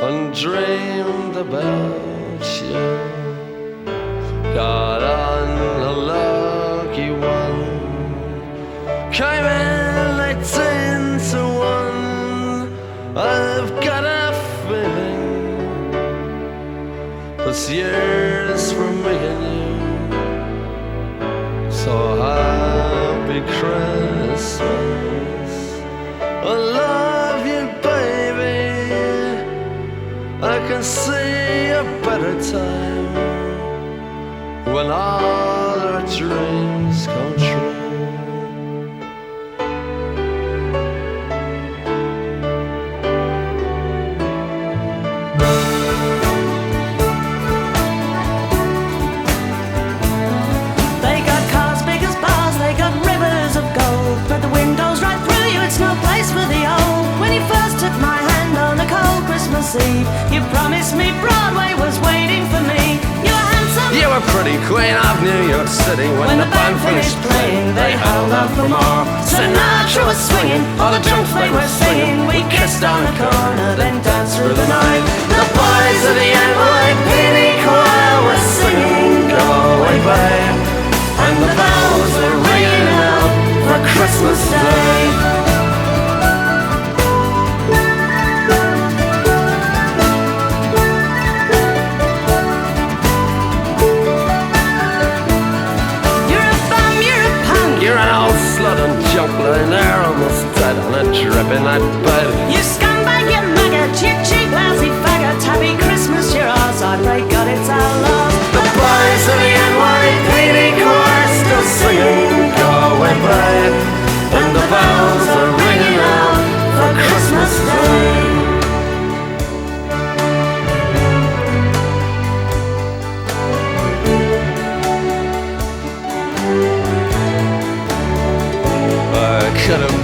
and dreamed about you. Got on a lucky one, came in eighteen to one. I've got a feeling this year's for me and you. So happy Christmas. I love can see a better time when all our dreams come true. They got cars big as bars, they got rivers of gold. But the windows right through you, it's no place for the old. When you first took my hand on a cold Christmas Eve, you promised me Broadway was waiting for me. You were handsome. You were pretty queen of New York City when, When the band finished playing, they held out for more. Sinatra was swinging, all the drunks they were singing. We kissed on the corner, then danced through the night. The boys of the NYPD choir were singing, Galway Bay. And junk lying there almost dead on a drip in that bed. You scumbag, you maggot, you cheap, lousy faggot. Happy Christmas, you're ours. I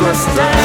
Christmas Day.